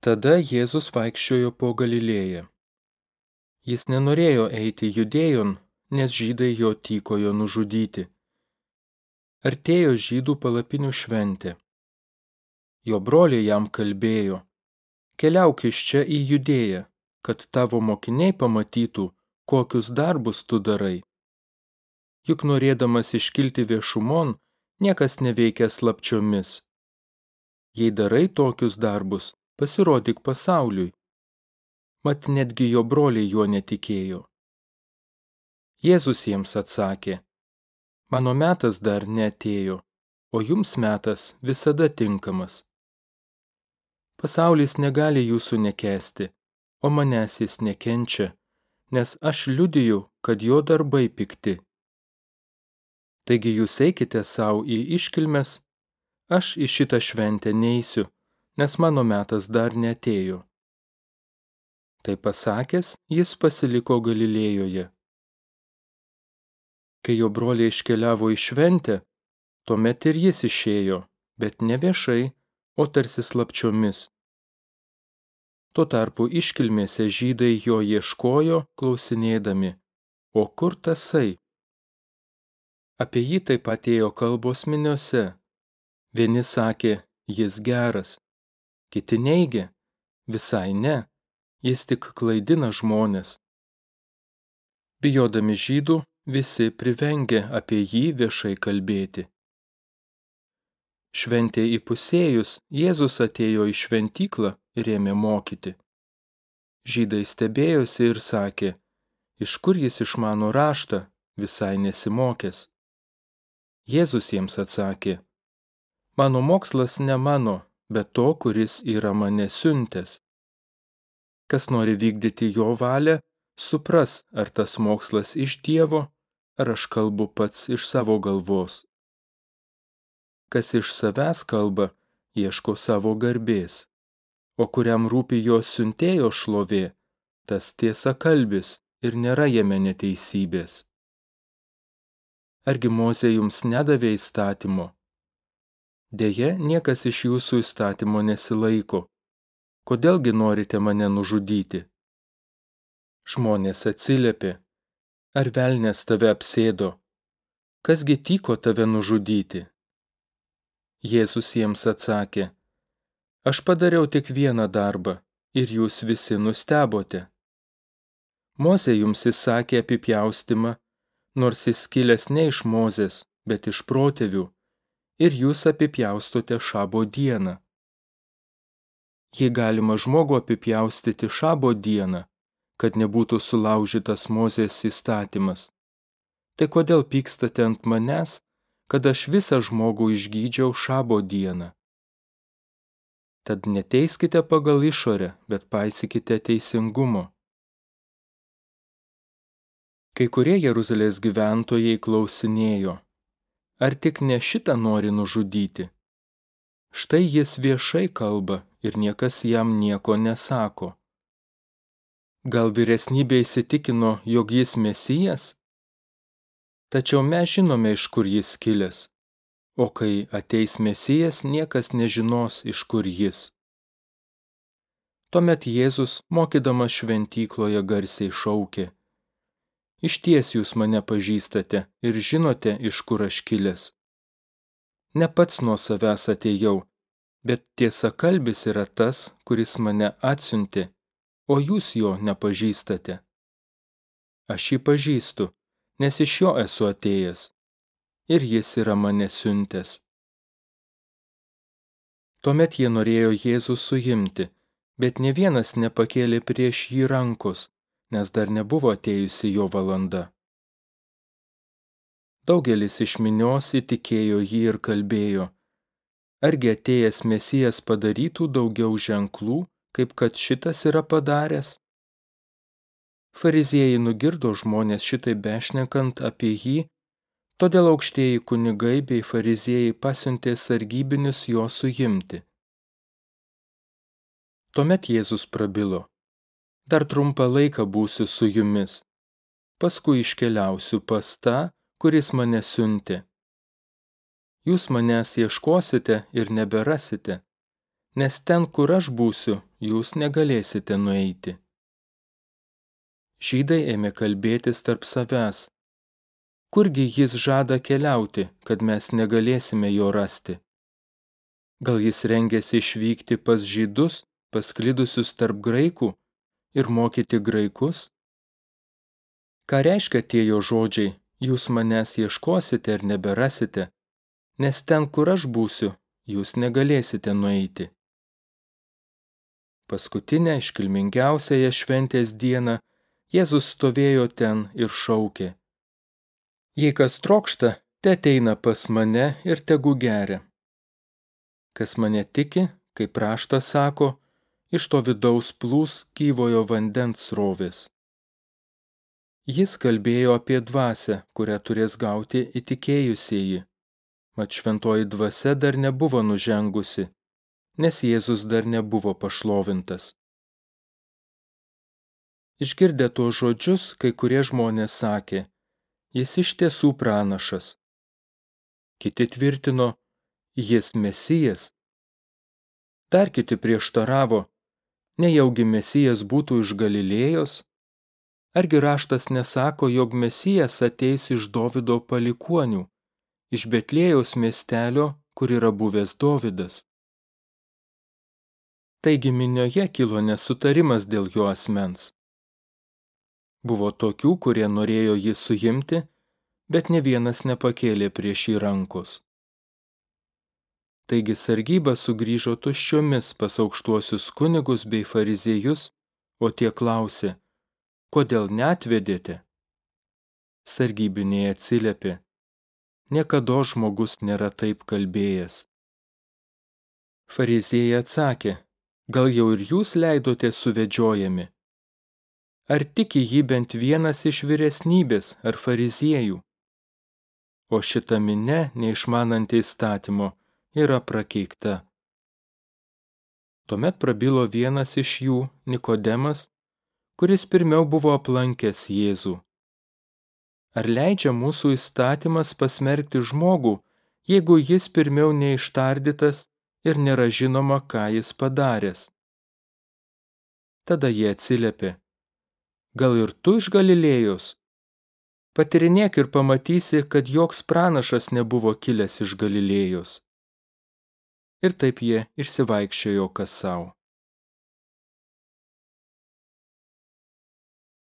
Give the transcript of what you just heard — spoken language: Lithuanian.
Tada Jėzus vaikščiojo po Galilėją. Jis nenorėjo eiti judėjon, nes žydai jo tykojo nužudyti. Artėjo žydų palapinių šventė. Jo broliai jam kalbėjo, keliauk iš čia į judėją, kad tavo mokiniai pamatytų, kokius darbus tu darai. Juk norėdamas iškilti viešumon, niekas neveikia slapčiomis. Jei darai tokius darbus, pasirodyk pasauliui. Mat netgi jo broliai juo netikėjo. Jėzus jiems atsakė, mano metas dar neatėjo, o jums metas visada tinkamas. Pasaulis negali jūsų nekesti, o manęs jis nekenčia, nes aš liudiju, kad jo darbai pikti. Taigi jūs eikite savo į iškilmes, aš į šitą šventę neįsiu, nes mano metas dar netėjo. Tai pasakęs, jis pasiliko Galilėjoje. Kai jo broliai iškeliavo į šventę, tuomet ir jis išėjo, bet ne viešai, o tarsi slapčiomis. Tuo tarpu iškilmėse žydai jo ieškojo, klausinėdami, o kur tasai? Apie jį taip pat ėjo kalbos miniose. Vieni sakė, jis geras, kiti neigė, visai ne, jis tik klaidina žmonės. Bijodami žydų, visi privengė apie jį viešai kalbėti. Šventė įpusėjus, Jėzus atėjo į šventyklą ir ėmė mokyti. Žydai stebėjosi ir sakė, iš kur jis išmano raštą, visai nesimokęs. Jėzus jiems atsakė, mano mokslas ne mano, bet to, kuris yra mane siuntęs. Kas nori vykdyti jo valią, supras, ar tas mokslas iš Dievo, ar aš kalbu pats iš savo galvos. Kas iš savęs kalba, ieško savo garbės, o kuriam rūpi jo siuntėjo šlovė, tas tiesa kalbis ir nėra jame neteisybės. Argi Mozė jums nedavė įstatymo? Deja, niekas iš jūsų įstatymo nesilaiko. Kodėlgi norite mane nužudyti? Žmonės atsiliepė. Ar velnės tave apsėdo? Kasgi tyko tave nužudyti? Jėzus jiems atsakė. Aš padariau tik vieną darbą ir jūs visi nustebote. Mozė jums įsakė apipjaustimą nors jis kilęs ne iš Mozės, bet iš protėvių, ir jūs apipjaustote šabo dieną. Jei galima žmogų apipjaustyti šabo dieną, kad nebūtų sulaužytas Mozės įstatymas, tai kodėl pykstate ant manęs, kad aš visą žmogų išgydžiau šabo dieną? Tad neteiskite pagal išorę, bet paisykite teisingumo. Kai kurie Jeruzalės gyventojai klausinėjo, ar tik ne šitą nori nužudyti? Štai jis viešai kalba ir niekas jam nieko nesako. Gal vyresnybė įsitikino, jog jis mesijas? Tačiau mes žinome, iš kur jis kilęs, o kai ateis mesijas, niekas nežinos, iš kur jis. Tuomet Jėzus, mokydamas šventykloje, garsiai šaukė – Iš ties jūs mane pažįstate ir žinote, iš kur aš kilęs. Ne pats nuo savęs atėjau, bet tiesa kalbis yra tas, kuris mane atsiunti, o jūs jo nepažįstate. Aš jį pažįstu, nes iš jo esu atėjęs, ir jis yra mane siuntęs. Tuomet jie norėjo Jėzų suimti, bet ne vienas nepakėlė prieš jį rankos, nes dar nebuvo atėjusi jo valanda. Daugelis iš minios įtikėjo jį ir kalbėjo, argi atėjęs mesijas padarytų daugiau ženklų, kaip kad šitas yra padaręs? Fariziejai nugirdo žmonės šitai bešnekant apie jį, todėl aukštieji kunigai bei fariziejai pasiuntė sargybinius jo suimti. Tuomet Jėzus prabilo. Dar trumpą laiką būsiu su jumis. Paskui iškeliausiu pas tą, kuris mane siuntė. Jūs manęs ieškosite ir neberasite, nes ten, kur aš būsiu, jūs negalėsite nueiti. Žydai ėmė kalbėtis tarp savęs. Kurgi jis žada keliauti, kad mes negalėsime jo rasti? Gal jis rengėsi išvykti pas žydus, pasklidusius tarp graikų ir mokyti graikus? Ką reiškia tie jo žodžiai, jūs manęs ieškosite ir neberasite, nes ten, kur aš būsiu, jūs negalėsite nueiti. Paskutinę iškilmingiausiąją šventės dieną Jėzus stovėjo ten ir šaukė. Jei kas trokšta, te ateina pas mane ir tegu geria. Kas mane tiki, kaip raštas sako, iš to vidaus plūs gyvojo vandens srovės. Jis kalbėjo apie dvasę, kurią turės gauti įtikėjusieji. Mat šventoji dvasia dar nebuvo nužengusi, nes Jėzus dar nebuvo pašlovintas. Išgirdę tuos žodžius, kai kurie žmonės sakė, jis iš tiesų pranašas. Kiti tvirtino, jis mesijas. Dar kiti prieštaravo, nejaugi mesijas būtų iš Galilėjos? Argi raštas nesako, jog mesijas ateis iš Dovido palikuonių, iš Betlėjaus miestelio, kur yra buvęs Dovidas? Taigi minioje kilo nesutarimas dėl jo asmens. Buvo tokių, kurie norėjo jį suimti, bet ne vienas nepakėlė prieš jį rankos. Taigi sargyba sugrįžo tuščiomis pas aukštuosius kunigus bei fariziejus, o tie klausė, kodėl netvedėte? Sargybiniai atsiliepė, niekada žmogus nėra taip kalbėjęs. Fariziejai atsakė, gal jau ir jūs leidote suvedžiojami? ar tiki jį bent vienas iš vyresnybės ar fariziejų. O šita minė, neišmananti įstatymo, yra prakeikta. Tuomet prabilo vienas iš jų, Nikodemas, kuris pirmiau buvo aplankęs Jėzų. Ar leidžia mūsų įstatymas pasmerkti žmogų, jeigu jis pirmiau neištardytas ir nėra žinoma, ką jis padaręs? Tada jie atsiliepė. Gal ir tu iš Galilėjos? Patirinėk ir pamatysi, kad joks pranašas nebuvo kilęs iš Galilėjos. Ir taip jie išsivaikščiojo kas savo.